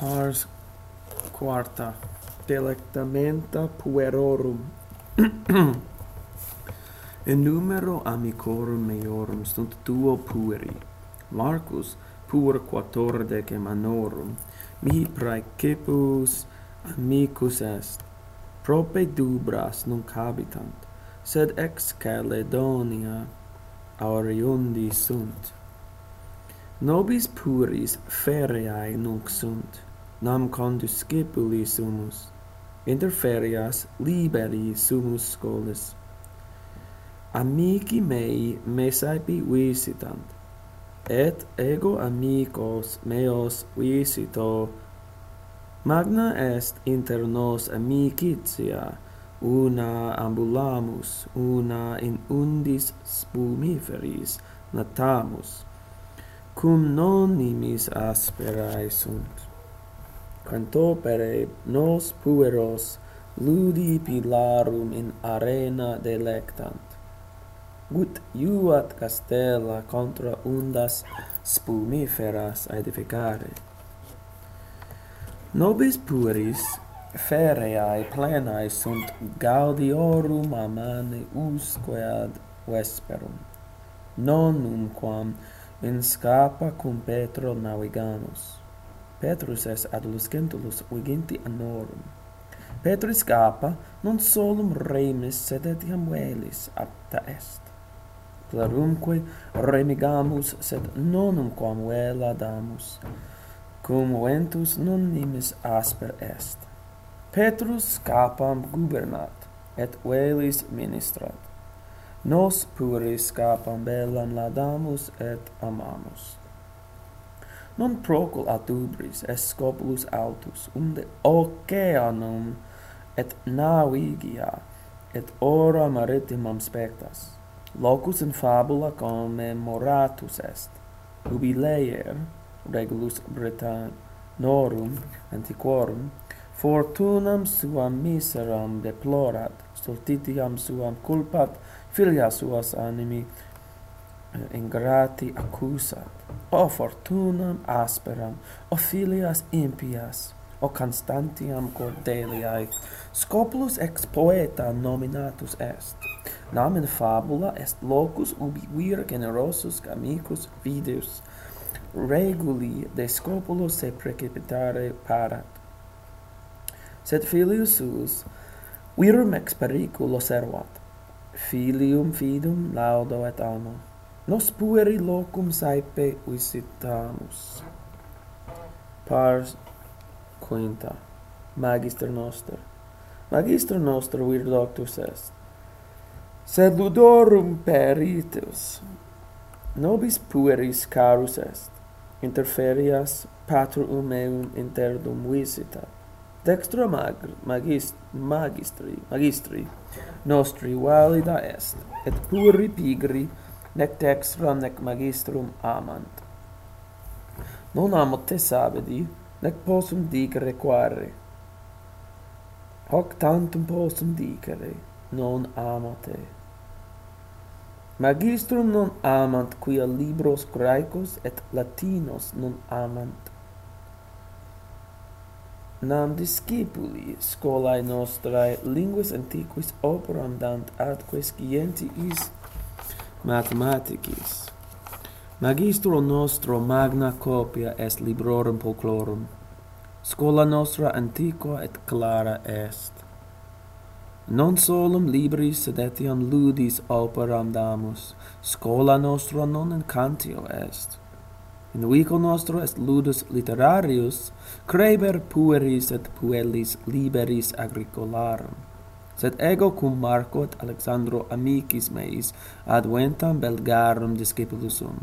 pars quarta. Delectamenta puerorum. In numero amicorum meorum sunt duo pueri. Marcus puer quattordec manorum mi praecepus amicus est prope dubras nunc habitant sed ex Caledonia auriundi sunt. Nobis puris feriae nunc sunt nam condiscipuli sumus, inter ferias liberi sumus scholis. Amici mei me saepi visitant, et ego amicos meos visito, magna est inter nos amicitia, una ambulamus, una in undis spumiferis natamus, cum non nimis asperae sunt cantò per nos pueros ludi pilarum in arena delectant. Ut iuat castella contra undas spumiferas edificare. Nobis pueris fereae plenae sunt gaudiorum amane usque ad vesperum. Non umquam in scapa cum Petro navigamus. Petrus es ad luscentulus viginti annorum. Petrus capa non solum remis sed etiam velis apta est. Clarumque remigamus sed nonum quam vela damus. Cum ventus non nimis asper est. Petrus capam gubernat et velis ministrat. Nos puris capam bellam laudamus et amamus non procul ad ubris est scopulus altus unde oceanum et navigia et ora maritimam spectas. Locus in fabula commemoratus est. Jubilee regulus Britannorum antiquorum fortunam suam miseram deplorat stultitiam suam culpat filia suas animi ingrati accusat. O fortunam asperam o filias impias o constantiam cordeliae scopulus ex poeta nominatus est. Nam in fabula est locus ubi vir generosus amicus videus reguli de scopulus se precipitare parat. Sed filius suus virum ex periculo servat. Filium fidum laudo et amo nos pueri locum saepe visitamus. pars quinta. Magister noster. Magister noster vir doctus est. Sed ludorum peritus. Nobis pueris carus est. Interferias patrum meum interdum visita. Dextra mag magist magistri magistri nostri valida est. Et puri pigri nec dextram nec magistrum amant. Non amo te sabedi, nec possum dicere quare. Hoc tantum possum dicere, non amo te. Magistrum non amant, quia libros graecos et latinos non amant. Nam discipuli scolae nostrae linguis antiquis operam dant atque scientiis mathematicis. Magistro nostro magna copia est librorum folclorum. Scola nostra antiqua et clara est. Non solum libris sed etiam ludis operam damus. Scola nostra non incantio est. In vico nostro est ludus literarius, creber pueris et puellis liberis agricolarum sed ego cum Marco et Alexandro amicis meis ad Belgarum belgarum discipulusum